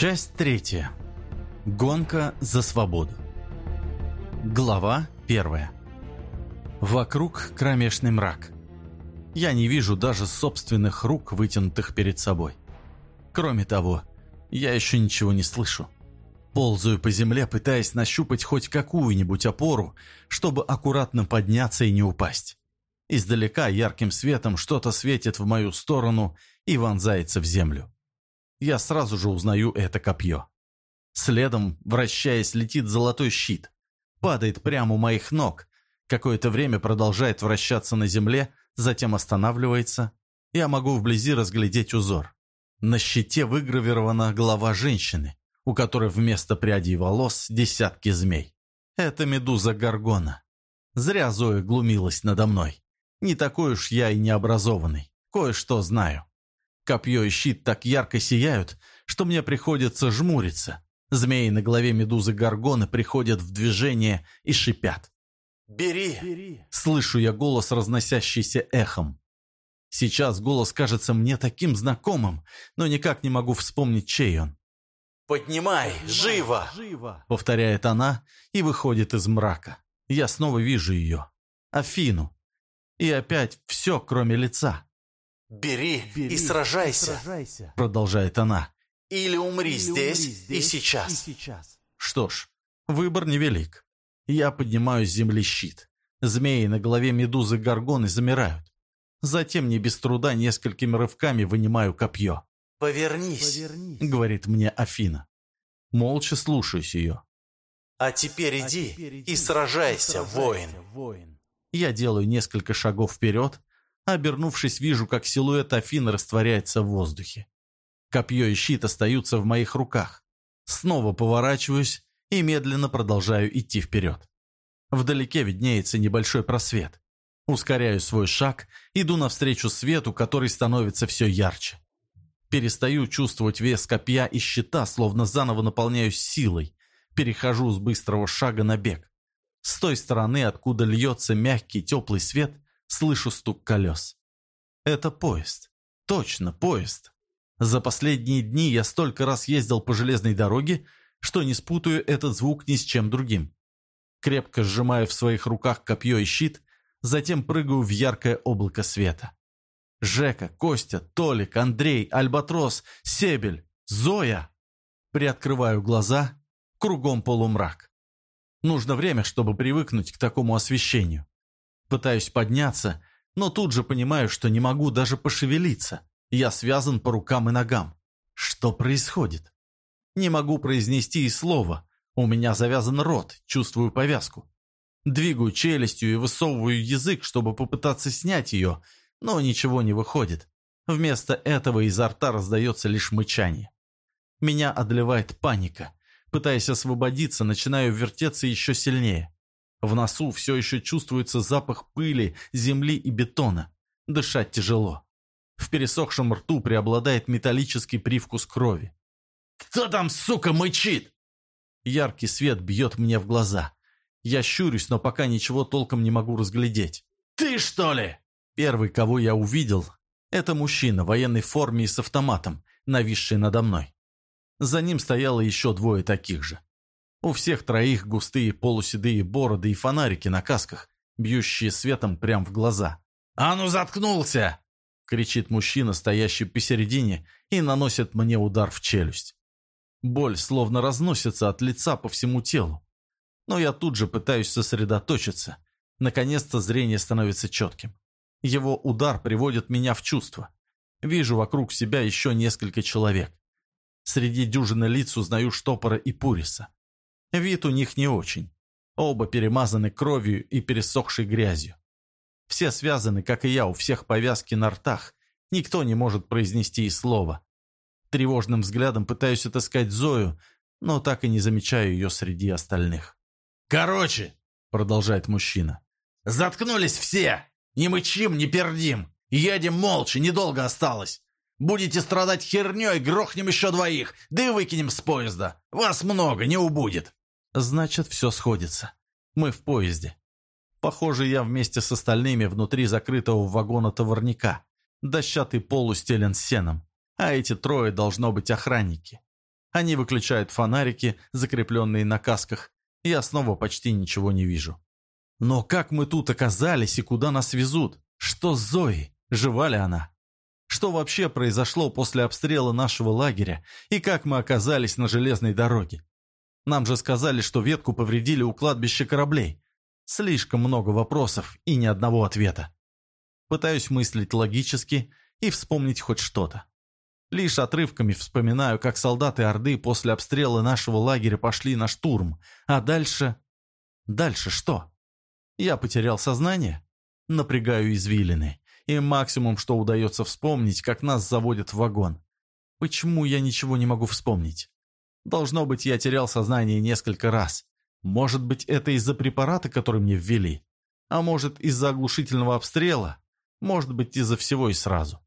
Часть третья. Гонка за свободу. Глава первая. Вокруг кромешный мрак. Я не вижу даже собственных рук, вытянутых перед собой. Кроме того, я еще ничего не слышу. Ползаю по земле, пытаясь нащупать хоть какую-нибудь опору, чтобы аккуратно подняться и не упасть. Издалека ярким светом что-то светит в мою сторону и вонзается в землю. Я сразу же узнаю это копье. Следом, вращаясь, летит золотой щит. Падает прямо у моих ног. Какое-то время продолжает вращаться на земле, затем останавливается. Я могу вблизи разглядеть узор. На щите выгравирована голова женщины, у которой вместо прядей волос десятки змей. Это медуза Гаргона. Зря Зоя глумилась надо мной. Не такой уж я и необразованный. Кое-что знаю. Копье и щит так ярко сияют, что мне приходится жмуриться. Змеи на голове медузы Гаргоны приходят в движение и шипят. «Бери!», Бери. Слышу я голос, разносящийся эхом. Сейчас голос кажется мне таким знакомым, но никак не могу вспомнить, чей он. «Поднимай! Живо!», живо Повторяет она и выходит из мрака. Я снова вижу ее. Афину. И опять все, кроме лица. «Бери, Бери и, сражайся, и сражайся», — продолжает она. «Или умри, Или здесь, умри здесь и, сейчас. и сейчас». Что ж, выбор невелик. Я поднимаю с земли щит. Змеи на голове медузы Гаргоны замирают. Затем не без труда несколькими рывками вынимаю копье. «Повернись», Повернись. — говорит мне Афина. Молча слушаюсь ее. «А теперь иди, а теперь иди и сражайся, сражайся воин. воин». Я делаю несколько шагов вперед, Обернувшись, вижу, как силуэт Афины растворяется в воздухе. Копье и щит остаются в моих руках. Снова поворачиваюсь и медленно продолжаю идти вперед. Вдалеке виднеется небольшой просвет. Ускоряю свой шаг, иду навстречу свету, который становится все ярче. Перестаю чувствовать вес копья и щита, словно заново наполняюсь силой. Перехожу с быстрого шага на бег. С той стороны, откуда льется мягкий теплый свет, слышу стук колес. Это поезд. Точно, поезд. За последние дни я столько раз ездил по железной дороге, что не спутаю этот звук ни с чем другим. Крепко сжимаю в своих руках копье и щит, затем прыгаю в яркое облако света. Жека, Костя, Толик, Андрей, Альбатрос, Себель, Зоя. Приоткрываю глаза, кругом полумрак. Нужно время, чтобы привыкнуть к такому освещению. Пытаюсь подняться, но тут же понимаю, что не могу даже пошевелиться. Я связан по рукам и ногам. Что происходит? Не могу произнести и слова. У меня завязан рот, чувствую повязку. Двигаю челюстью и высовываю язык, чтобы попытаться снять ее, но ничего не выходит. Вместо этого изо рта раздается лишь мычание. Меня одолевает паника. Пытаясь освободиться, начинаю вертеться еще сильнее. В носу все еще чувствуется запах пыли, земли и бетона. Дышать тяжело. В пересохшем рту преобладает металлический привкус крови. «Кто там, сука, мычит?» Яркий свет бьет мне в глаза. Я щурюсь, но пока ничего толком не могу разглядеть. «Ты, что ли?» Первый, кого я увидел, это мужчина в военной форме и с автоматом, нависший надо мной. За ним стояло еще двое таких же. У всех троих густые полуседые бороды и фонарики на касках, бьющие светом прямо в глаза. «А ну заткнулся!» — кричит мужчина, стоящий посередине, и наносит мне удар в челюсть. Боль словно разносится от лица по всему телу. Но я тут же пытаюсь сосредоточиться. Наконец-то зрение становится четким. Его удар приводит меня в чувство. Вижу вокруг себя еще несколько человек. Среди дюжины лиц узнаю Штопора и Пуриса. Вид у них не очень. Оба перемазаны кровью и пересохшей грязью. Все связаны, как и я, у всех повязки на ртах. Никто не может произнести и слова. Тревожным взглядом пытаюсь отыскать Зою, но так и не замечаю ее среди остальных. «Короче», — продолжает мужчина, — «заткнулись все! Не мычим, не пердим! Едем молча, недолго осталось! Будете страдать херней, грохнем еще двоих, да и выкинем с поезда! Вас много, не убудет!» Значит, все сходится. Мы в поезде. Похоже, я вместе с остальными внутри закрытого вагона товарника. Дощатый пол устелен сеном. А эти трое должно быть охранники. Они выключают фонарики, закрепленные на касках, я снова почти ничего не вижу. Но как мы тут оказались и куда нас везут? Что с Зоей? Жива ли она? Что вообще произошло после обстрела нашего лагеря и как мы оказались на железной дороге? Нам же сказали, что ветку повредили у кладбища кораблей. Слишком много вопросов и ни одного ответа. Пытаюсь мыслить логически и вспомнить хоть что-то. Лишь отрывками вспоминаю, как солдаты Орды после обстрела нашего лагеря пошли на штурм, а дальше... Дальше что? Я потерял сознание? Напрягаю извилины, и максимум, что удается вспомнить, как нас заводят в вагон. Почему я ничего не могу вспомнить? Должно быть, я терял сознание несколько раз. Может быть, это из-за препарата, который мне ввели? А может, из-за оглушительного обстрела? Может быть, из-за всего и сразу.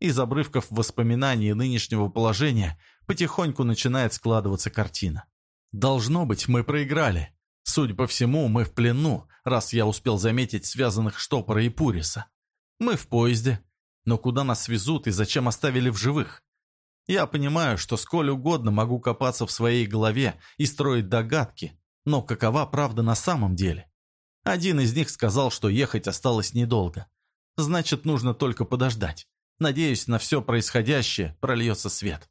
Из обрывков воспоминаний нынешнего положения потихоньку начинает складываться картина. Должно быть, мы проиграли. Судя по всему, мы в плену, раз я успел заметить связанных Штопора и Пуриса. Мы в поезде. Но куда нас везут и зачем оставили в живых? Я понимаю, что сколь угодно могу копаться в своей голове и строить догадки, но какова правда на самом деле? Один из них сказал, что ехать осталось недолго. Значит, нужно только подождать. Надеюсь, на все происходящее прольется свет.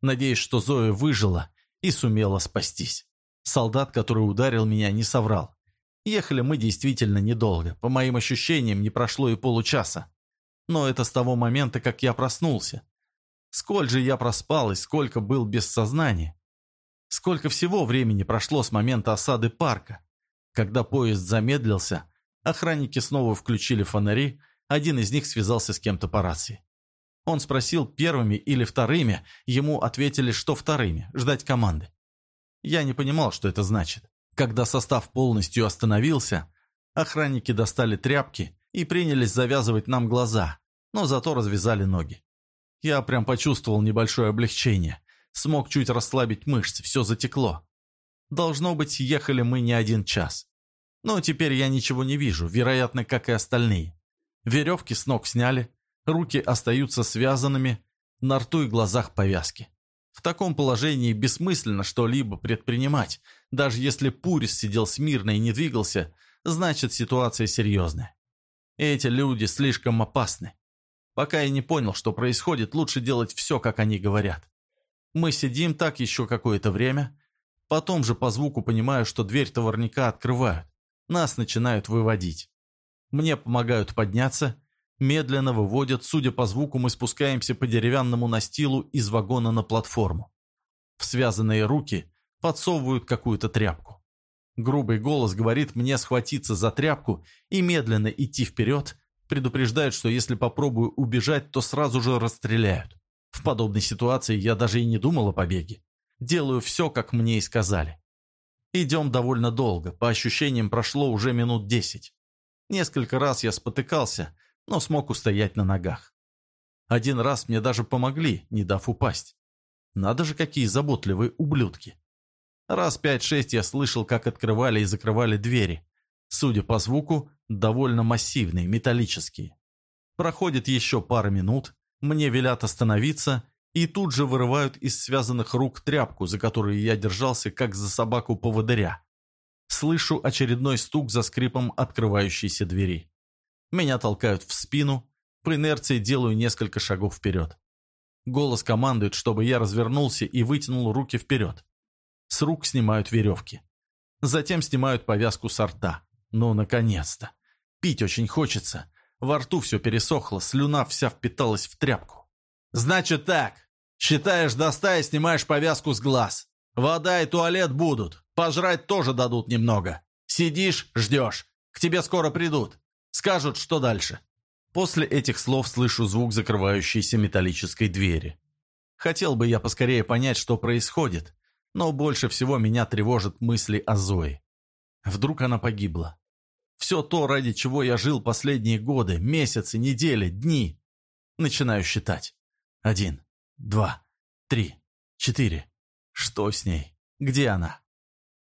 Надеюсь, что Зоя выжила и сумела спастись. Солдат, который ударил меня, не соврал. Ехали мы действительно недолго. По моим ощущениям, не прошло и получаса. Но это с того момента, как я проснулся. Сколь же я проспал и сколько был без сознания. Сколько всего времени прошло с момента осады парка. Когда поезд замедлился, охранники снова включили фонари, один из них связался с кем-то по рации. Он спросил первыми или вторыми, ему ответили, что вторыми, ждать команды. Я не понимал, что это значит. Когда состав полностью остановился, охранники достали тряпки и принялись завязывать нам глаза, но зато развязали ноги. Я прям почувствовал небольшое облегчение. Смог чуть расслабить мышцы, все затекло. Должно быть, ехали мы не один час. Но теперь я ничего не вижу, вероятно, как и остальные. Веревки с ног сняли, руки остаются связанными, на рту и глазах повязки. В таком положении бессмысленно что-либо предпринимать. Даже если Пурис сидел смирно и не двигался, значит ситуация серьезная. Эти люди слишком опасны. Пока я не понял, что происходит, лучше делать все, как они говорят. Мы сидим так еще какое-то время. Потом же по звуку понимаю, что дверь товарника открывают. Нас начинают выводить. Мне помогают подняться. Медленно выводят, судя по звуку, мы спускаемся по деревянному настилу из вагона на платформу. В связанные руки подсовывают какую-то тряпку. Грубый голос говорит мне схватиться за тряпку и медленно идти вперед, Предупреждают, что если попробую убежать, то сразу же расстреляют. В подобной ситуации я даже и не думал о побеге. Делаю все, как мне и сказали. Идем довольно долго, по ощущениям прошло уже минут десять. Несколько раз я спотыкался, но смог устоять на ногах. Один раз мне даже помогли, не дав упасть. Надо же, какие заботливые ублюдки. Раз пять-шесть я слышал, как открывали и закрывали двери. Судя по звуку, довольно массивные, металлические. Проходит еще пара минут, мне велят остановиться, и тут же вырывают из связанных рук тряпку, за которую я держался, как за собаку-поводыря. Слышу очередной стук за скрипом открывающейся двери. Меня толкают в спину, по инерции делаю несколько шагов вперед. Голос командует, чтобы я развернулся и вытянул руки вперед. С рук снимают веревки. Затем снимают повязку с рта. Ну, наконец-то. Пить очень хочется. Во рту все пересохло, слюна вся впиталась в тряпку. «Значит так. Считаешь до снимаешь повязку с глаз. Вода и туалет будут. Пожрать тоже дадут немного. Сидишь, ждешь. К тебе скоро придут. Скажут, что дальше». После этих слов слышу звук закрывающейся металлической двери. Хотел бы я поскорее понять, что происходит, но больше всего меня тревожат мысли о Зое. Вдруг она погибла. Все то, ради чего я жил последние годы, месяцы, недели, дни. Начинаю считать. Один, два, три, четыре. Что с ней? Где она?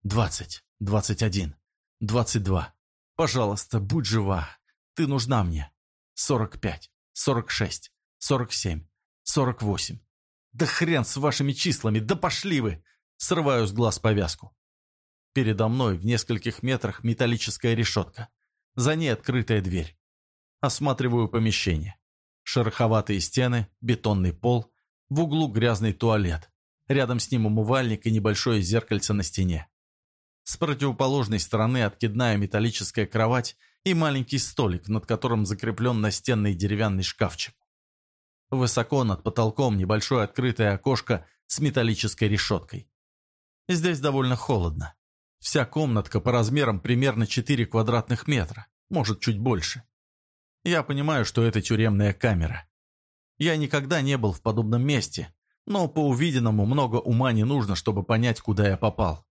Двадцать, двадцать один, двадцать два. Пожалуйста, будь жива. Ты нужна мне. Сорок пять, сорок шесть, сорок семь, сорок восемь. Да хрен с вашими числами, да пошли вы! Срываю с глаз повязку. Передо мной в нескольких метрах металлическая решетка. За ней открытая дверь. Осматриваю помещение. Шероховатые стены, бетонный пол, в углу грязный туалет. Рядом с ним умывальник и небольшое зеркальце на стене. С противоположной стороны откидная металлическая кровать и маленький столик, над которым закреплен настенный деревянный шкафчик. Высоко над потолком небольшое открытое окошко с металлической решеткой. Здесь довольно холодно. Вся комнатка по размерам примерно 4 квадратных метра, может, чуть больше. Я понимаю, что это тюремная камера. Я никогда не был в подобном месте, но по увиденному много ума не нужно, чтобы понять, куда я попал.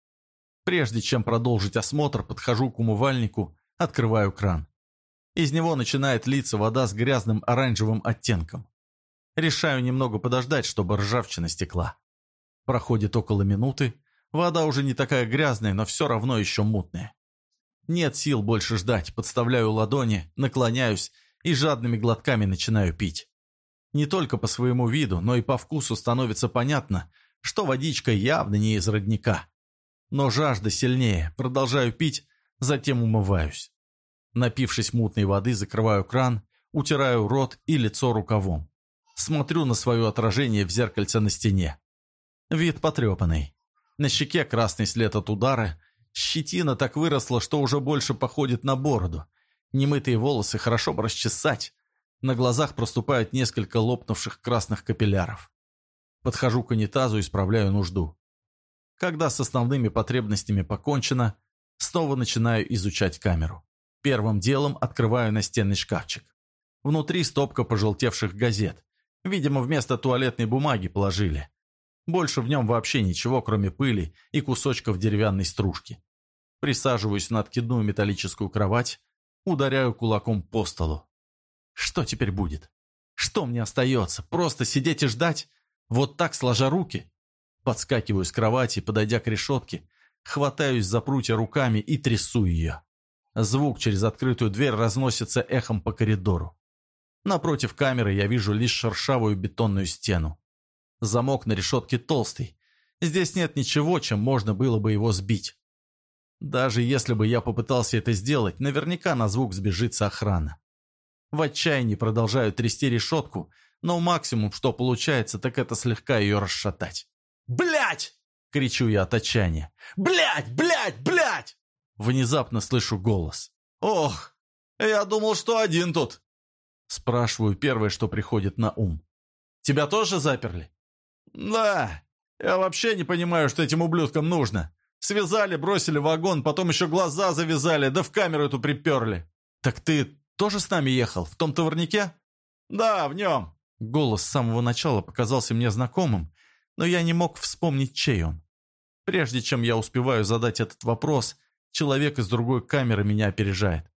Прежде чем продолжить осмотр, подхожу к умывальнику, открываю кран. Из него начинает литься вода с грязным оранжевым оттенком. Решаю немного подождать, чтобы ржавчина стекла. Проходит около минуты, Вода уже не такая грязная, но все равно еще мутная. Нет сил больше ждать, подставляю ладони, наклоняюсь и жадными глотками начинаю пить. Не только по своему виду, но и по вкусу становится понятно, что водичка явно не из родника. Но жажда сильнее, продолжаю пить, затем умываюсь. Напившись мутной воды, закрываю кран, утираю рот и лицо рукавом. Смотрю на свое отражение в зеркальце на стене. Вид потрепанный. На щеке красный след от удара. Щетина так выросла, что уже больше походит на бороду. Немытые волосы хорошо бы расчесать. На глазах проступают несколько лопнувших красных капилляров. Подхожу к унитазу и справляю нужду. Когда с основными потребностями покончено, снова начинаю изучать камеру. Первым делом открываю настенный шкафчик. Внутри стопка пожелтевших газет. Видимо, вместо туалетной бумаги положили. Больше в нем вообще ничего, кроме пыли и кусочков деревянной стружки. Присаживаюсь на откидную металлическую кровать, ударяю кулаком по столу. Что теперь будет? Что мне остается? Просто сидеть и ждать? Вот так, сложа руки? Подскакиваю с кровати, подойдя к решетке, хватаюсь за прутья руками и трясу ее. Звук через открытую дверь разносится эхом по коридору. Напротив камеры я вижу лишь шершавую бетонную стену. Замок на решетке толстый. Здесь нет ничего, чем можно было бы его сбить. Даже если бы я попытался это сделать, наверняка на звук сбежится охрана. В отчаянии продолжаю трясти решетку, но максимум, что получается, так это слегка ее расшатать. «Блядь!» — кричу я от отчаяния. «Блядь! Блядь! Блядь!» Внезапно слышу голос. «Ох, я думал, что один тут!» Спрашиваю первое, что приходит на ум. «Тебя тоже заперли?» «Да, я вообще не понимаю, что этим ублюдкам нужно. Связали, бросили в вагон, потом еще глаза завязали, да в камеру эту приперли». «Так ты тоже с нами ехал, в том товарнике?» «Да, в нем». Голос с самого начала показался мне знакомым, но я не мог вспомнить, чей он. Прежде чем я успеваю задать этот вопрос, человек из другой камеры меня опережает.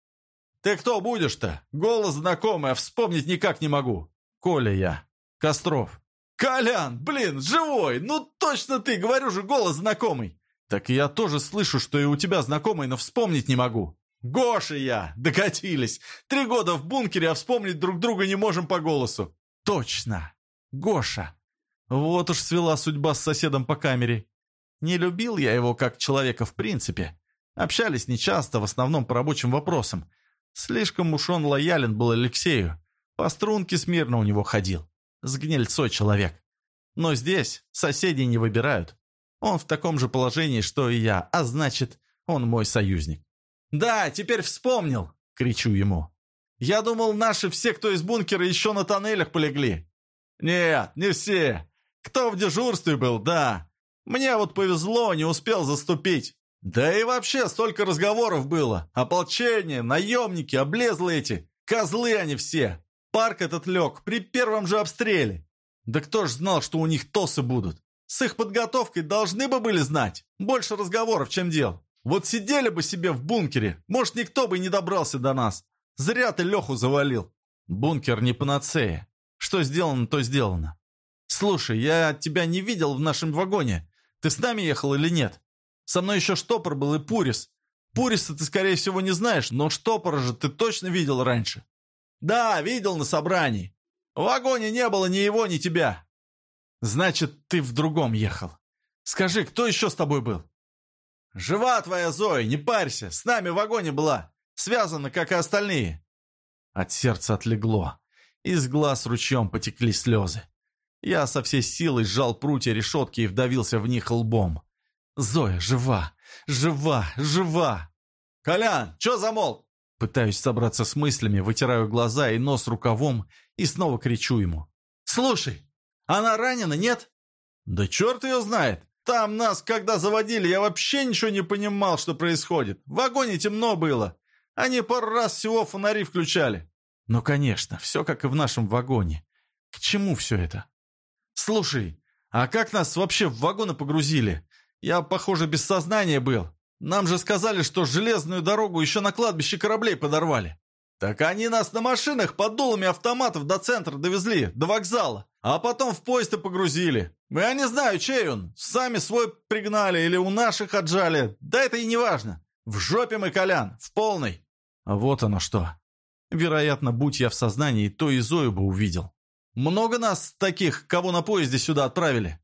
«Ты кто будешь-то? Голос знакомый, а вспомнить никак не могу». «Коля я. Костров». «Колян, блин, живой! Ну точно ты, говорю же, голос знакомый!» «Так я тоже слышу, что и у тебя знакомый, но вспомнить не могу!» «Гоша я! Докатились! Три года в бункере, а вспомнить друг друга не можем по голосу!» «Точно! Гоша! Вот уж свела судьба с соседом по камере. Не любил я его как человека в принципе. Общались нечасто, в основном по рабочим вопросам. Слишком уж он лоялен был Алексею. По струнке смирно у него ходил. С гнильцой человек. Но здесь соседей не выбирают. Он в таком же положении, что и я, а значит, он мой союзник. «Да, теперь вспомнил!» — кричу ему. «Я думал, наши все, кто из бункера, еще на тоннелях полегли». «Нет, не все. Кто в дежурстве был, да. Мне вот повезло, не успел заступить. Да и вообще столько разговоров было. Ополчение, наемники, облезлые эти. Козлы они все. Парк этот лег при первом же обстреле. Да кто ж знал, что у них тосы будут? С их подготовкой должны бы были знать. Больше разговоров, чем дел. Вот сидели бы себе в бункере, может, никто бы не добрался до нас. Зря ты Леху завалил. Бункер не панацея. Что сделано, то сделано. Слушай, я тебя не видел в нашем вагоне. Ты с нами ехал или нет? Со мной еще штопор был и Пурис. Пуриса ты, скорее всего, не знаешь, но штопора же ты точно видел раньше. «Да, видел на собрании. В вагоне не было ни его, ни тебя». Значит, ты в другом ехал. Скажи, кто еще с тобой был?» «Жива твоя Зоя, не парься, с нами в вагоне была. Связана, как и остальные». От сердца отлегло. Из глаз ручьем потекли слезы. Я со всей силой сжал прутья решетки и вдавился в них лбом. «Зоя жива! Жива! Жива!» «Колян, чё замолк?» Пытаюсь собраться с мыслями, вытираю глаза и нос рукавом и снова кричу ему. «Слушай, она ранена, нет?» «Да черт ее знает! Там нас, когда заводили, я вообще ничего не понимал, что происходит. В вагоне темно было. Они пару раз всего фонари включали». «Ну, конечно, все как и в нашем вагоне. К чему все это?» «Слушай, а как нас вообще в вагоны погрузили? Я, похоже, без сознания был. Нам же сказали, что железную дорогу еще на кладбище кораблей подорвали». «Так они нас на машинах под дулами автоматов до центра довезли, до вокзала, а потом в поезд и погрузили. Я не знаю, чей он, сами свой пригнали или у наших отжали, да это и не важно. В жопе мы, Колян, в полной». А вот оно что. Вероятно, будь я в сознании, то и Зою бы увидел. Много нас таких, кого на поезде сюда отправили?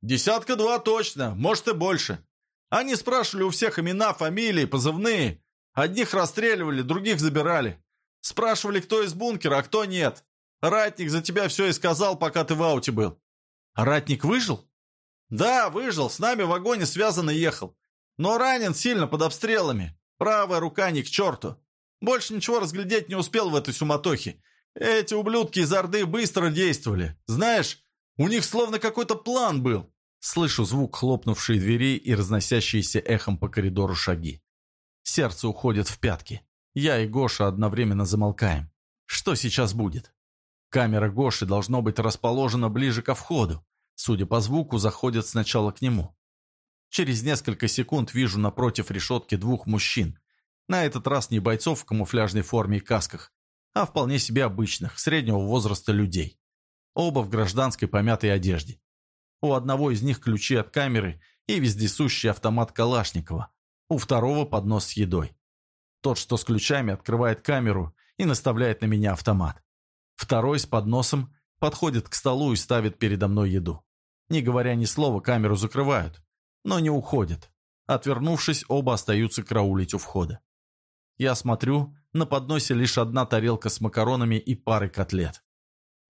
Десятка-два точно, может и больше. Они спрашивали у всех имена, фамилии, позывные. Одних расстреливали, других забирали. Спрашивали, кто из бункера, а кто нет. Ратник за тебя все и сказал, пока ты в ауте был. А ратник выжил? Да, выжил, с нами в вагоне связанно ехал. Но ранен сильно под обстрелами. Правая рука не к черту. Больше ничего разглядеть не успел в этой суматохе. Эти ублюдки из Орды быстро действовали. Знаешь, у них словно какой-то план был. Слышу звук хлопнувшей двери и разносящиеся эхом по коридору шаги. Сердце уходит в пятки. Я и Гоша одновременно замолкаем. Что сейчас будет? Камера Гоши должно быть расположена ближе ко входу. Судя по звуку, заходят сначала к нему. Через несколько секунд вижу напротив решетки двух мужчин. На этот раз не бойцов в камуфляжной форме и касках, а вполне себе обычных, среднего возраста людей. Оба в гражданской помятой одежде. У одного из них ключи от камеры и вездесущий автомат Калашникова. У второго поднос с едой. Тот, что с ключами, открывает камеру и наставляет на меня автомат. Второй с подносом подходит к столу и ставит передо мной еду. Не говоря ни слова, камеру закрывают, но не уходят. Отвернувшись, оба остаются караулить у входа. Я смотрю, на подносе лишь одна тарелка с макаронами и парой котлет.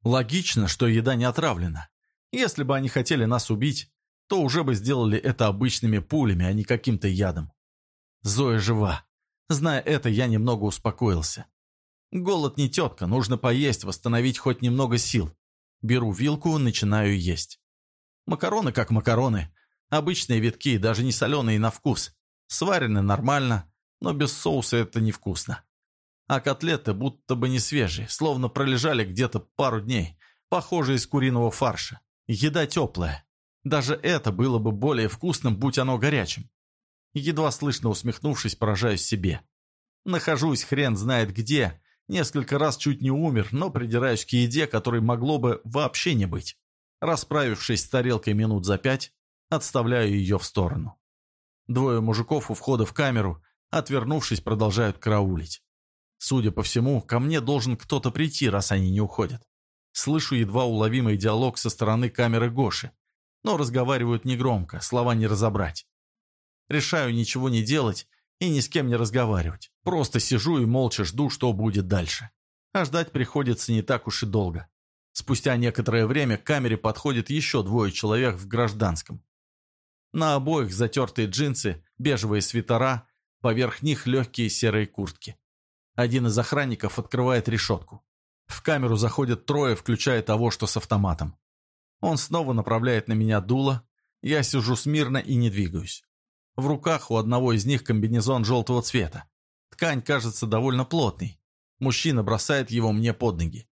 Логично, что еда не отравлена. Если бы они хотели нас убить, то уже бы сделали это обычными пулями, а не каким-то ядом. Зоя жива. Зная это, я немного успокоился. Голод не тетка, нужно поесть, восстановить хоть немного сил. Беру вилку, начинаю есть. Макароны как макароны. Обычные витки, даже не соленые на вкус. Сварены нормально, но без соуса это невкусно. А котлеты будто бы не свежие, словно пролежали где-то пару дней, похожие из куриного фарша. Еда теплая. Даже это было бы более вкусным, будь оно горячим. Едва слышно усмехнувшись, поражаюсь себе. Нахожусь хрен знает где, несколько раз чуть не умер, но придираюсь к еде, которой могло бы вообще не быть. Расправившись с тарелкой минут за пять, отставляю ее в сторону. Двое мужиков у входа в камеру, отвернувшись, продолжают караулить. Судя по всему, ко мне должен кто-то прийти, раз они не уходят. Слышу едва уловимый диалог со стороны камеры Гоши, но разговаривают негромко, слова не разобрать. Решаю ничего не делать и ни с кем не разговаривать. Просто сижу и молча жду, что будет дальше. А ждать приходится не так уж и долго. Спустя некоторое время к камере подходит еще двое человек в гражданском. На обоих затертые джинсы, бежевые свитера, поверх них легкие серые куртки. Один из охранников открывает решетку. В камеру заходят трое, включая того, что с автоматом. Он снова направляет на меня дуло. Я сижу смирно и не двигаюсь. В руках у одного из них комбинезон желтого цвета. Ткань кажется довольно плотной. Мужчина бросает его мне под ноги.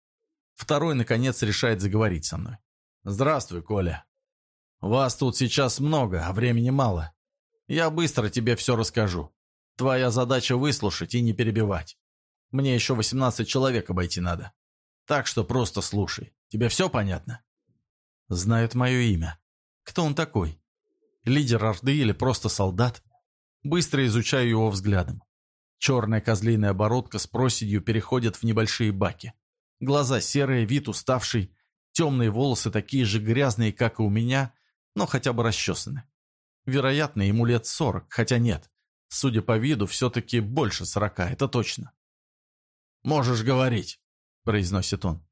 Второй, наконец, решает заговорить со мной. «Здравствуй, Коля. Вас тут сейчас много, а времени мало. Я быстро тебе все расскажу. Твоя задача выслушать и не перебивать. Мне еще 18 человек обойти надо. Так что просто слушай. Тебе все понятно?» Знает мое имя. Кто он такой? Лидер Орды или просто солдат? Быстро изучаю его взглядом. Черная козлиная бородка с проседью переходит в небольшие баки. Глаза серые, вид уставший. Темные волосы такие же грязные, как и у меня, но хотя бы расчесаны. Вероятно, ему лет сорок, хотя нет. Судя по виду, все-таки больше сорока, это точно. «Можешь говорить», — произносит он.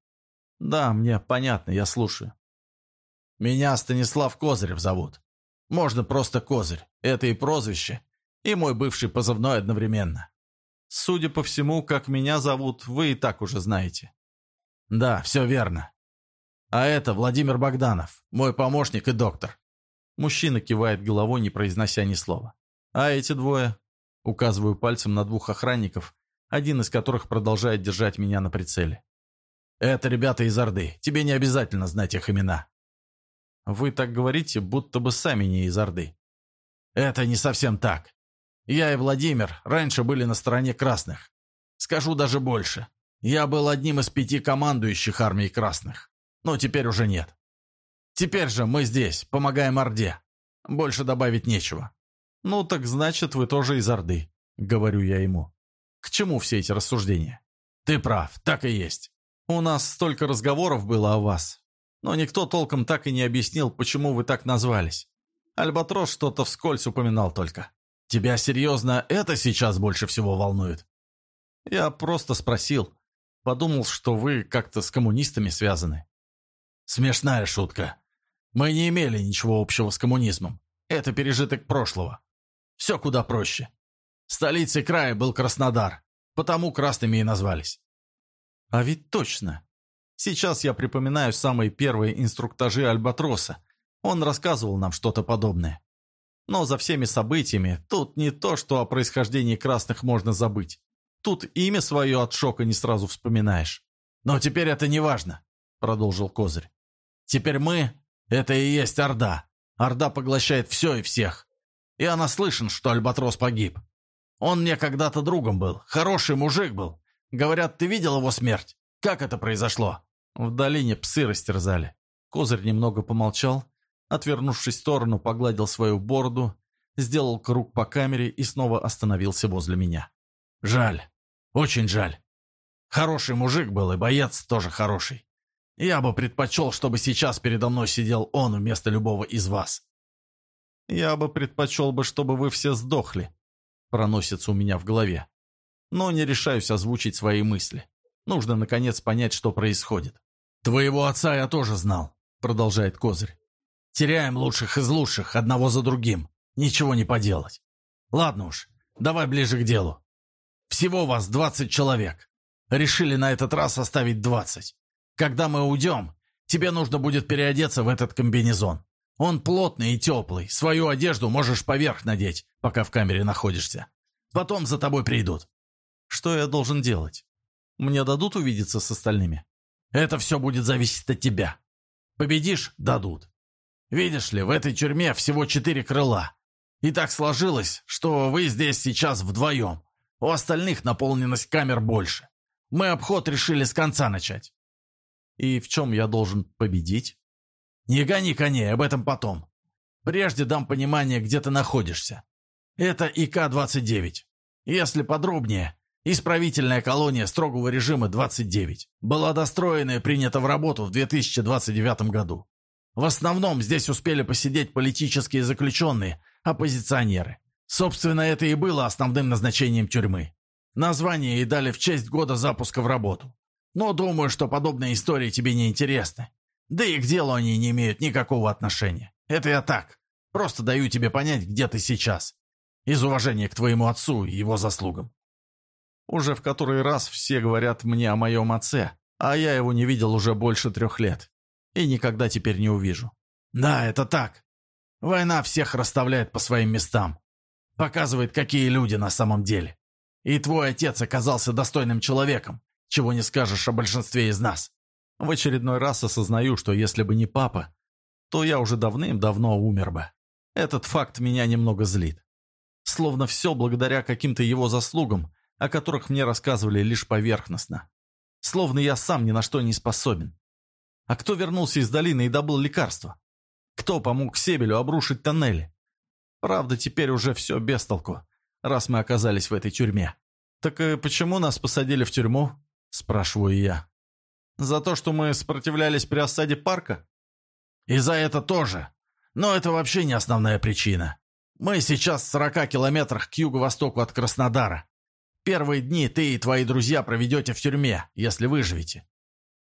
«Да, мне понятно, я слушаю». «Меня Станислав Козырев зовут. Можно просто Козырь. Это и прозвище, и мой бывший позывной одновременно». «Судя по всему, как меня зовут, вы и так уже знаете». «Да, все верно. А это Владимир Богданов, мой помощник и доктор». Мужчина кивает головой, не произнося ни слова. «А эти двое?» Указываю пальцем на двух охранников, один из которых продолжает держать меня на прицеле. «Это ребята из Орды. Тебе не обязательно знать их имена». «Вы так говорите, будто бы сами не из Орды». «Это не совсем так. Я и Владимир раньше были на стороне красных. Скажу даже больше. Я был одним из пяти командующих армией красных. Но теперь уже нет. Теперь же мы здесь, помогаем Орде. Больше добавить нечего». «Ну так значит, вы тоже из Орды», — говорю я ему. К чему все эти рассуждения? Ты прав, так и есть. У нас столько разговоров было о вас, но никто толком так и не объяснил, почему вы так назвались. Альбатрос что-то вскользь упоминал только. Тебя серьезно это сейчас больше всего волнует? Я просто спросил. Подумал, что вы как-то с коммунистами связаны. Смешная шутка. Мы не имели ничего общего с коммунизмом. Это пережиток прошлого. Все куда проще. Столицей края был Краснодар, потому красными и назвались. А ведь точно. Сейчас я припоминаю самые первые инструктажи Альбатроса. Он рассказывал нам что-то подобное. Но за всеми событиями тут не то, что о происхождении красных можно забыть. Тут имя свое от шока не сразу вспоминаешь. «Но теперь это не важно», — продолжил Козырь. «Теперь мы — это и есть Орда. Орда поглощает все и всех. Я наслышан, что Альбатрос погиб. Он мне когда-то другом был, хороший мужик был. Говорят, ты видел его смерть? Как это произошло?» В долине псы растерзали. Козырь немного помолчал, отвернувшись в сторону, погладил свою бороду, сделал круг по камере и снова остановился возле меня. «Жаль, очень жаль. Хороший мужик был и боец тоже хороший. Я бы предпочел, чтобы сейчас передо мной сидел он вместо любого из вас». «Я бы предпочел бы, чтобы вы все сдохли», проносится у меня в голове. Но не решаюсь озвучить свои мысли. Нужно, наконец, понять, что происходит. «Твоего отца я тоже знал», — продолжает Козырь. «Теряем лучших из лучших, одного за другим. Ничего не поделать. Ладно уж, давай ближе к делу. Всего вас двадцать человек. Решили на этот раз оставить двадцать. Когда мы уйдем, тебе нужно будет переодеться в этот комбинезон. Он плотный и теплый. Свою одежду можешь поверх надеть, пока в камере находишься. Потом за тобой придут. Что я должен делать? Мне дадут увидеться с остальными? Это все будет зависеть от тебя. Победишь – дадут. Видишь ли, в этой тюрьме всего четыре крыла. И так сложилось, что вы здесь сейчас вдвоем. У остальных наполненность камер больше. Мы обход решили с конца начать. И в чем я должен победить? Не гони коней, об этом потом. Прежде дам понимание, где ты находишься. Это ИК-29. Если подробнее, исправительная колония строгого режима 29. Была достроена и принята в работу в 2029 году. В основном здесь успели посидеть политические заключенные, оппозиционеры. Собственно, это и было основным назначением тюрьмы. Название ей дали в честь года запуска в работу. Но думаю, что подобные истории тебе не интересны. Да и к делу они не имеют никакого отношения. Это я так. Просто даю тебе понять, где ты сейчас. Из уважения к твоему отцу и его заслугам. Уже в который раз все говорят мне о моем отце, а я его не видел уже больше трех лет. И никогда теперь не увижу. Да, это так. Война всех расставляет по своим местам. Показывает, какие люди на самом деле. И твой отец оказался достойным человеком, чего не скажешь о большинстве из нас. В очередной раз осознаю, что если бы не папа, то я уже давным-давно умер бы. Этот факт меня немного злит. Словно все благодаря каким-то его заслугам, о которых мне рассказывали лишь поверхностно. Словно я сам ни на что не способен. А кто вернулся из долины и добыл лекарства? Кто помог Себелю обрушить тоннели? Правда, теперь уже все без толку, раз мы оказались в этой тюрьме. «Так и почему нас посадили в тюрьму?» – спрашиваю я. За то, что мы сопротивлялись при осаде парка? И за это тоже. Но это вообще не основная причина. Мы сейчас в 40 километрах к юго-востоку от Краснодара. Первые дни ты и твои друзья проведете в тюрьме, если выживете.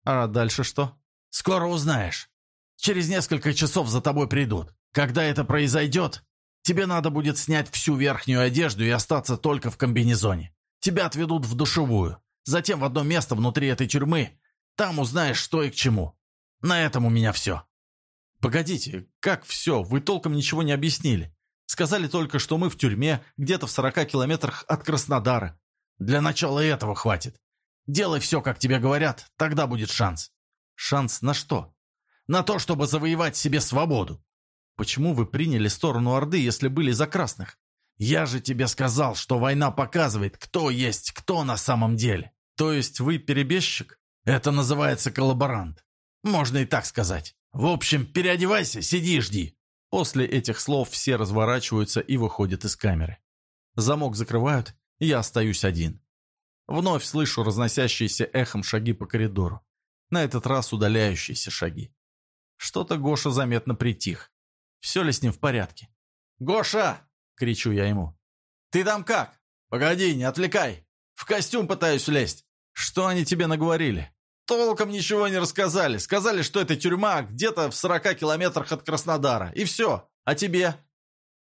А дальше что? Скоро узнаешь. Через несколько часов за тобой придут. Когда это произойдет, тебе надо будет снять всю верхнюю одежду и остаться только в комбинезоне. Тебя отведут в душевую, затем в одно место внутри этой тюрьмы. Там узнаешь, что и к чему. На этом у меня все. Погодите, как все? Вы толком ничего не объяснили. Сказали только, что мы в тюрьме, где-то в 40 километрах от Краснодара. Для начала этого хватит. Делай все, как тебе говорят, тогда будет шанс. Шанс на что? На то, чтобы завоевать себе свободу. Почему вы приняли сторону Орды, если были за красных? Я же тебе сказал, что война показывает, кто есть кто на самом деле. То есть вы перебежчик? Это называется коллаборант. Можно и так сказать. В общем, переодевайся, сиди и жди». После этих слов все разворачиваются и выходят из камеры. Замок закрывают, я остаюсь один. Вновь слышу разносящиеся эхом шаги по коридору. На этот раз удаляющиеся шаги. Что-то Гоша заметно притих. Все ли с ним в порядке? «Гоша!» — кричу я ему. «Ты там как? Погоди, не отвлекай! В костюм пытаюсь лезть!» «Что они тебе наговорили?» Толком ничего не рассказали. Сказали, что это тюрьма где-то в 40 километрах от Краснодара. И все. А тебе?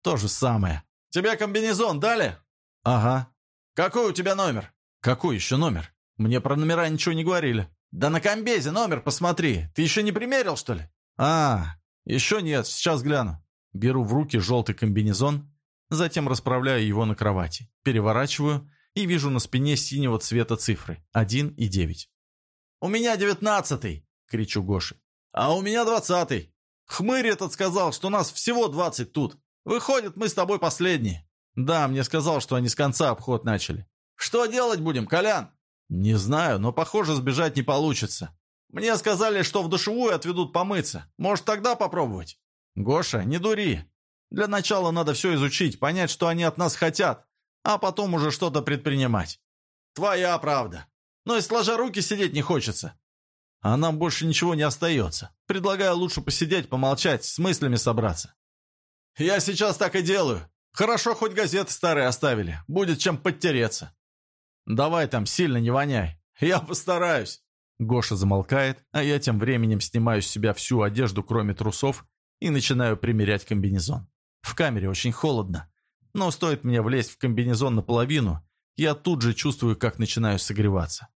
То же самое. Тебе комбинезон дали? Ага. Какой у тебя номер? Какой еще номер? Мне про номера ничего не говорили. Да на комбезе номер посмотри. Ты еще не примерил, что ли? А, еще нет, сейчас гляну. Беру в руки желтый комбинезон, затем расправляю его на кровати, переворачиваю и вижу на спине синего цвета цифры 1 и 9. «У меня девятнадцатый!» — кричу Гоше. «А у меня двадцатый! Хмырь этот сказал, что нас всего двадцать тут. Выходит, мы с тобой последние». «Да, мне сказал, что они с конца обход начали». «Что делать будем, Колян?» «Не знаю, но, похоже, сбежать не получится». «Мне сказали, что в душевую отведут помыться. Может, тогда попробовать?» «Гоша, не дури. Для начала надо все изучить, понять, что они от нас хотят, а потом уже что-то предпринимать». «Твоя правда. Но и сложа руки сидеть не хочется. А нам больше ничего не остается. Предлагаю лучше посидеть, помолчать, с мыслями собраться. Я сейчас так и делаю. Хорошо, хоть газеты старые оставили. Будет чем подтереться. Давай там, сильно не воняй. Я постараюсь. Гоша замолкает, а я тем временем снимаю с себя всю одежду, кроме трусов, и начинаю примерять комбинезон. В камере очень холодно, но стоит мне влезть в комбинезон наполовину, я тут же чувствую, как начинаю согреваться.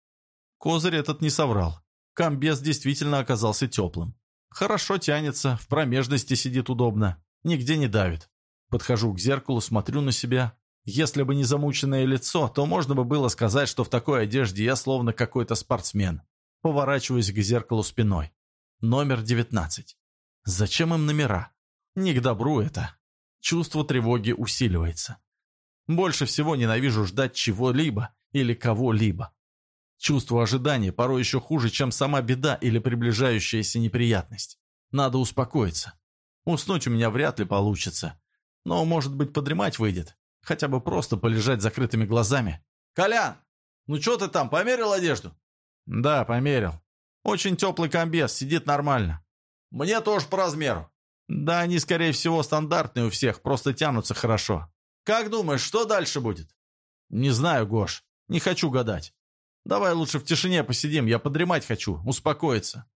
Козырь этот не соврал. Комбез действительно оказался теплым. Хорошо тянется, в промежности сидит удобно, нигде не давит. Подхожу к зеркалу, смотрю на себя. Если бы не замученное лицо, то можно бы было сказать, что в такой одежде я словно какой-то спортсмен. Поворачиваюсь к зеркалу спиной. Номер 19. Зачем им номера? Не к добру это. Чувство тревоги усиливается. Больше всего ненавижу ждать чего-либо или кого-либо. Чувство ожидания порой еще хуже, чем сама беда или приближающаяся неприятность. Надо успокоиться. Уснуть у меня вряд ли получится. Но, может быть, подремать выйдет. Хотя бы просто полежать закрытыми глазами. «Колян, ну что ты там, померил одежду?» «Да, померил. Очень теплый комбез, сидит нормально». «Мне тоже по размеру». «Да, они, скорее всего, стандартные у всех, просто тянутся хорошо». «Как думаешь, что дальше будет?» «Не знаю, Гош. Не хочу гадать. Давай лучше в тишине посидим, я подремать хочу, успокоиться».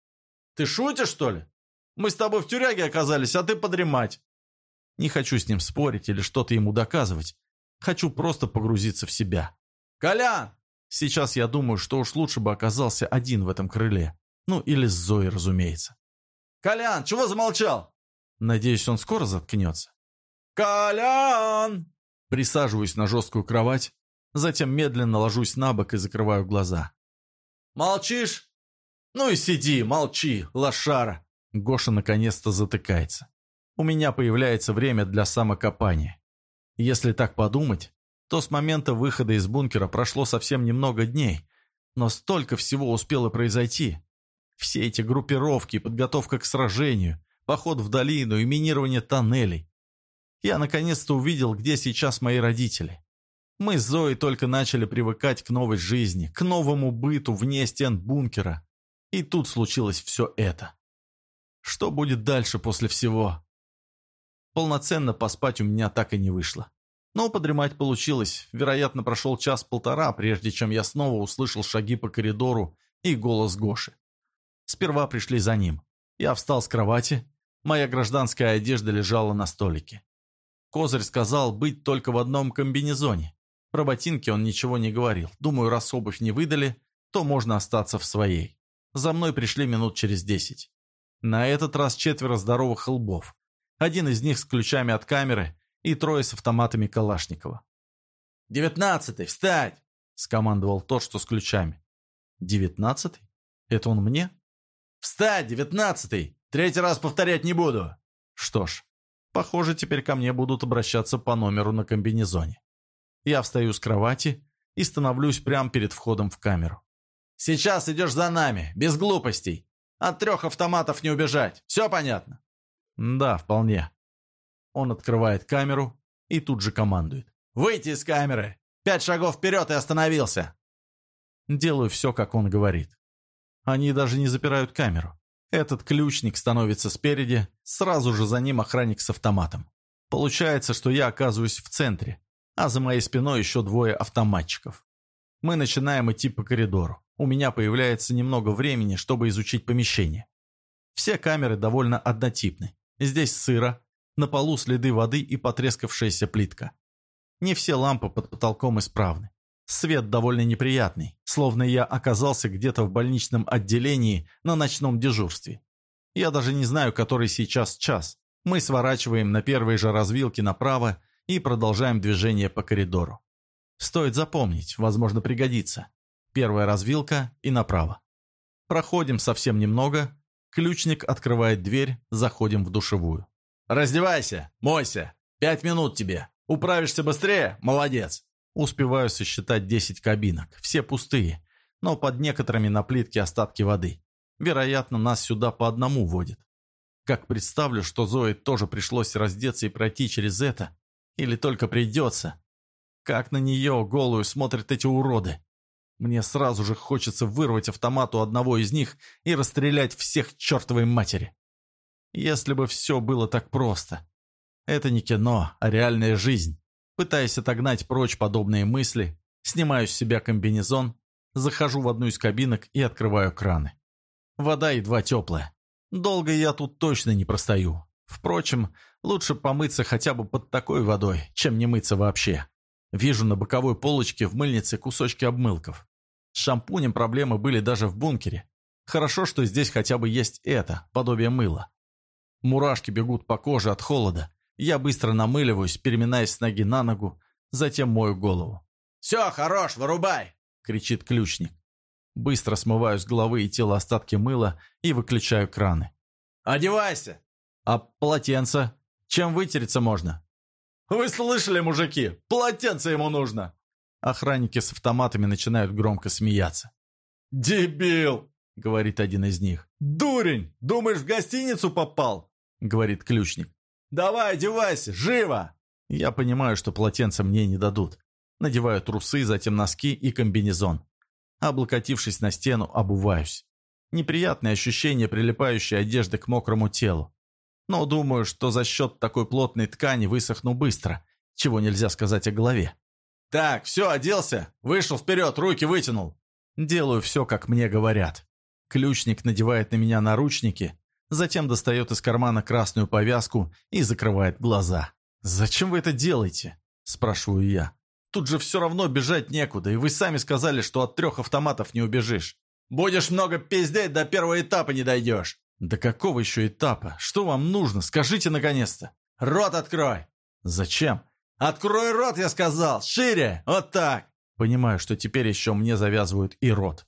«Ты шутишь, что ли? Мы с тобой в тюряге оказались, а ты подремать». Не хочу с ним спорить или что-то ему доказывать. Хочу просто погрузиться в себя. «Колян!» Сейчас я думаю, что уж лучше бы оказался один в этом крыле. Ну, или с Зоей, разумеется. «Колян, чего замолчал?» Надеюсь, он скоро заткнется. «Колян!» Присаживаюсь на жесткую кровать, Затем медленно ложусь на бок и закрываю глаза. «Молчишь? Ну и сиди, молчи, лошара!» Гоша наконец-то затыкается. У меня появляется время для самокопания. Если так подумать, то с момента выхода из бункера прошло совсем немного дней, но столько всего успело произойти. Все эти группировки, подготовка к сражению, поход в долину и минирование тоннелей. Я наконец-то увидел, где сейчас мои родители. Мы с Зоей только начали привыкать к новой жизни, к новому быту вне стен бункера. И тут случилось все это. Что будет дальше после всего? Полноценно поспать у меня так и не вышло. Но подремать получилось. Вероятно, прошел час-полтора, прежде чем я снова услышал шаги по коридору и голос Гоши. Сперва пришли за ним. Я встал с кровати. Моя гражданская одежда лежала на столике. Козырь сказал быть только в одном комбинезоне. Про ботинки он ничего не говорил. Думаю, раз обувь не выдали, то можно остаться в своей. За мной пришли минут через десять. На этот раз четверо здоровых лбов. Один из них с ключами от камеры и трое с автоматами Калашникова. «Девятнадцатый, встать!» – скомандовал тот, что с ключами. «Девятнадцатый? Это он мне?» «Встать, девятнадцатый! Третий раз повторять не буду!» Что ж, похоже, теперь ко мне будут обращаться по номеру на комбинезоне. Я встаю с кровати и становлюсь прямо перед входом в камеру. «Сейчас идешь за нами, без глупостей. От трех автоматов не убежать. Все понятно?» «Да, вполне». Он открывает камеру и тут же командует. «Выйти из камеры! Пять шагов вперед и остановился!» Делаю все, как он говорит. Они даже не запирают камеру. Этот ключник становится спереди, сразу же за ним охранник с автоматом. Получается, что я оказываюсь в центре, а за моей спиной еще двое автоматчиков. Мы начинаем идти по коридору. У меня появляется немного времени, чтобы изучить помещение. Все камеры довольно однотипны. Здесь сыро, на полу следы воды и потрескавшаяся плитка. Не все лампы под потолком исправны. Свет довольно неприятный, словно я оказался где-то в больничном отделении на ночном дежурстве. Я даже не знаю, который сейчас час. Мы сворачиваем на первой же развилке направо и продолжаем движение по коридору. Стоит запомнить, возможно пригодится. Первая развилка и направо. Проходим совсем немного. Ключник открывает дверь, заходим в душевую. «Раздевайся, мойся. Пять минут тебе. Управишься быстрее? Молодец!» Успеваю сосчитать десять кабинок. Все пустые, но под некоторыми на плитке остатки воды. Вероятно, нас сюда по одному водят. Как представлю, что Зое тоже пришлось раздеться и пройти через это, или только придется. Как на нее, голую, смотрят эти уроды. Мне сразу же хочется вырвать автомат у одного из них и расстрелять всех чертовой матери. Если бы все было так просто. Это не кино, а реальная жизнь. Пытаясь отогнать прочь подобные мысли, снимаю с себя комбинезон, захожу в одну из кабинок и открываю краны. Вода едва теплая. Долго я тут точно не простою. Впрочем, лучше помыться хотя бы под такой водой, чем не мыться вообще. Вижу на боковой полочке в мыльнице кусочки обмылков. С шампунем проблемы были даже в бункере. Хорошо, что здесь хотя бы есть это, подобие мыла. Мурашки бегут по коже от холода. Я быстро намыливаюсь, переминаясь с ноги на ногу, затем мою голову. «Все, хорош, вырубай!» — кричит ключник. Быстро смываю с головы и тела остатки мыла и выключаю краны. «Одевайся!» «А полотенце? Чем вытереться можно?» «Вы слышали, мужики? Полотенце ему нужно!» Охранники с автоматами начинают громко смеяться. «Дебил!» — говорит один из них. «Дурень! Думаешь, в гостиницу попал?» — говорит ключник. «Давай, одевайся! Живо!» Я понимаю, что полотенце мне не дадут. Надеваю трусы, затем носки и комбинезон. Облокотившись на стену, обуваюсь. Неприятное ощущение прилипающей одежды к мокрому телу. Но думаю, что за счет такой плотной ткани высохну быстро, чего нельзя сказать о голове. «Так, все, оделся? Вышел вперед, руки вытянул!» Делаю все, как мне говорят. Ключник надевает на меня наручники, затем достает из кармана красную повязку и закрывает глаза. «Зачем вы это делаете?» – спрашиваю я. «Тут же все равно бежать некуда, и вы сами сказали, что от трех автоматов не убежишь». «Будешь много пиздеть, до первого этапа не дойдешь». «До какого еще этапа? Что вам нужно? Скажите наконец-то!» «Рот открой!» «Зачем?» «Открой рот, я сказал! Шире! Вот так!» Понимаю, что теперь еще мне завязывают и рот.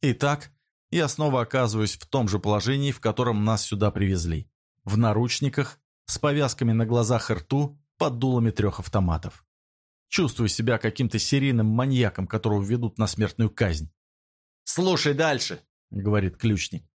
Итак, я снова оказываюсь в том же положении, в котором нас сюда привезли. В наручниках, с повязками на глазах и рту, под дулами трех автоматов. Чувствую себя каким-то серийным маньяком, которого ведут на смертную казнь. «Слушай дальше», — говорит ключник.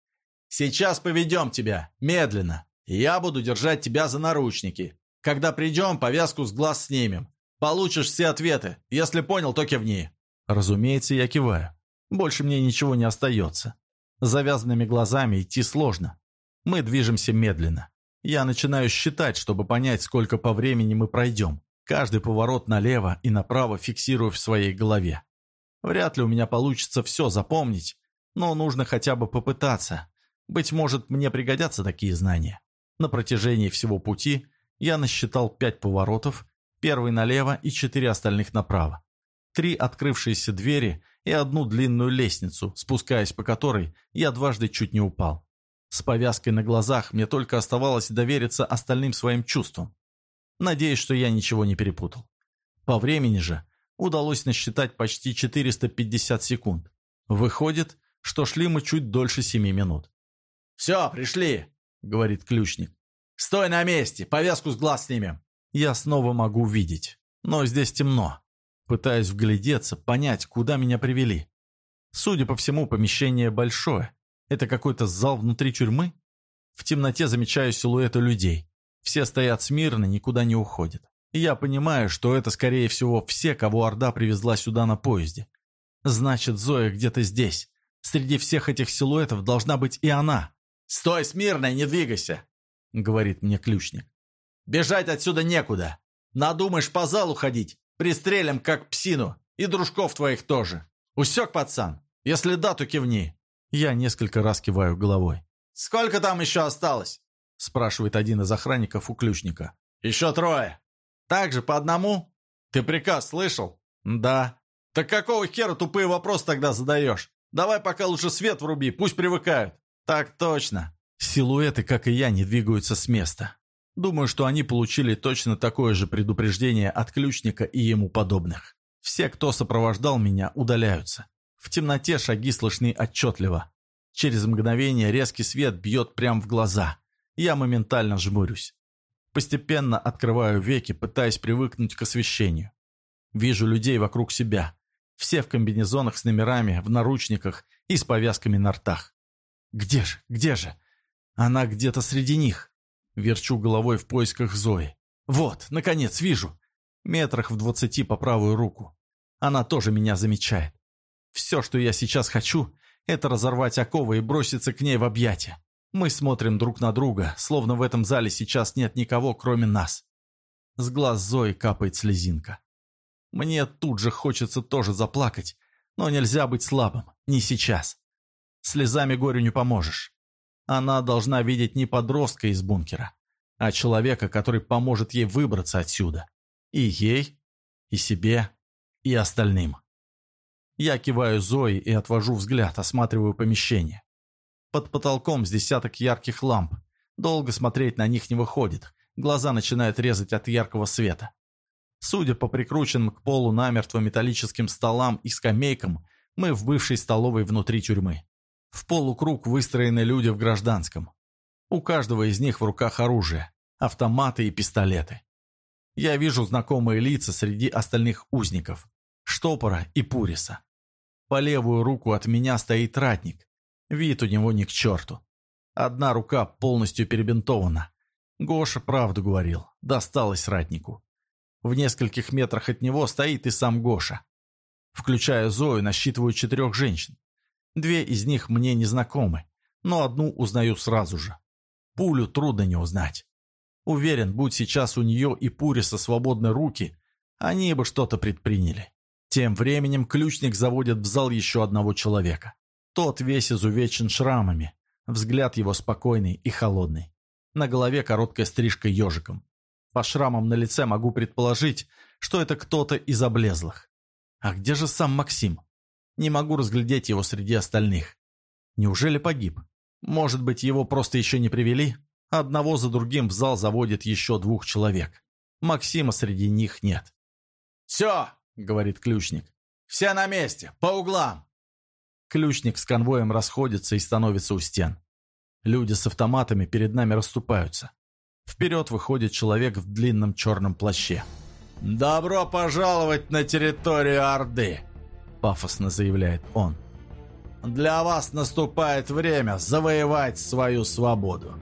Сейчас поведем тебя, медленно. Я буду держать тебя за наручники. Когда придем, повязку с глаз снимем. Получишь все ответы. Если понял, то кивни». Разумеется, я киваю. Больше мне ничего не остается. Завязанными глазами идти сложно. Мы движемся медленно. Я начинаю считать, чтобы понять, сколько по времени мы пройдем. Каждый поворот налево и направо фиксирую в своей голове. Вряд ли у меня получится все запомнить, но нужно хотя бы попытаться. Быть может, мне пригодятся такие знания. На протяжении всего пути я насчитал пять поворотов, первый налево и четыре остальных направо. Три открывшиеся двери и одну длинную лестницу, спускаясь по которой я дважды чуть не упал. С повязкой на глазах мне только оставалось довериться остальным своим чувствам. Надеюсь, что я ничего не перепутал. По времени же удалось насчитать почти 450 секунд. Выходит, что шли мы чуть дольше 7 минут. «Все, пришли!» — говорит ключник. «Стой на месте, повязку с глаз снимем!» Я снова могу видеть, но здесь темно. Пытаюсь вглядеться, понять, куда меня привели. Судя по всему, помещение большое. Это какой-то зал внутри тюрьмы? В темноте замечаю силуэты людей. Все стоят смирно, никуда не уходят. я понимаю, что это, скорее всего, все, кого Орда привезла сюда на поезде. Значит, Зоя где-то здесь. Среди всех этих силуэтов должна быть и она. «Стой смирно и не двигайся!» — говорит мне ключник. «Бежать отсюда некуда. Надумаешь по залу ходить, пристрелим как псину, и дружков твоих тоже. Усек, пацан? Если да, то кивни». Я несколько раз киваю головой. «Сколько там еще осталось?» — спрашивает один из охранников у ключника. «Еще трое. Так же по одному? Ты приказ слышал?» «Да». «Так какого хера тупые вопросы тогда задаешь? Давай пока лучше свет вруби, пусть привыкают». «Так точно». Силуэты, как и я, не двигаются с места. Думаю, что они получили точно такое же предупреждение от ключника и ему подобных. Все, кто сопровождал меня, удаляются. В темноте шаги слышны отчетливо. Через мгновение резкий свет бьет прямо в глаза. Я моментально жмурюсь. Постепенно открываю веки, пытаясь привыкнуть к освещению. Вижу людей вокруг себя. Все в комбинезонах с номерами, в наручниках и с повязками на ртах. Где же, где же? Она где-то среди них. Верчу головой в поисках Зои. Вот, наконец, вижу. Метрах в двадцати по правую руку. Она тоже меня замечает. Все, что я сейчас хочу, это разорвать оковы и броситься к ней в объятия. Мы смотрим друг на друга, словно в этом зале сейчас нет никого, кроме нас. С глаз Зои капает слезинка. Мне тут же хочется тоже заплакать, но нельзя быть слабым, не сейчас. Слезами горю не поможешь. Она должна видеть не подростка из бункера, а человека, который поможет ей выбраться отсюда. И ей, и себе, и остальным. Я киваю Зои и отвожу взгляд, осматриваю помещение. Под потолком с десяток ярких ламп. Долго смотреть на них не выходит. Глаза начинают резать от яркого света. Судя по прикрученным к полу намертво металлическим столам и скамейкам, мы в бывшей столовой внутри тюрьмы. В полукруг выстроены люди в гражданском. У каждого из них в руках оружие, автоматы и пистолеты. Я вижу знакомые лица среди остальных узников. Штопора и Пуриса. По левую руку от меня стоит ратник. Вид у него ни к черту. Одна рука полностью перебинтована. Гоша правду говорил, досталось ратнику. В нескольких метрах от него стоит и сам Гоша. Включая Зою, насчитываю четырех женщин. Две из них мне не знакомы, но одну узнаю сразу же. Пулю трудно не узнать. Уверен, будь сейчас у нее и Пуриса свободны руки, они бы что-то предприняли. Тем временем ключник заводит в зал еще одного человека. Тот весь изувечен шрамами, взгляд его спокойный и холодный. На голове короткая стрижка ежиком. По шрамам на лице могу предположить, что это кто-то из облезлых. А где же сам Максим? Не могу разглядеть его среди остальных. Неужели погиб? Может быть, его просто еще не привели? Одного за другим в зал заводит еще двух человек. Максима среди них нет. «Все!» — говорит ключник. «Все на месте, по углам!» Ключник с конвоем расходится и становится у стен. Люди с автоматами перед нами расступаются. Вперед выходит человек в длинном черном плаще. «Добро пожаловать на территорию Орды!» — пафосно заявляет он. «Для вас наступает время завоевать свою свободу.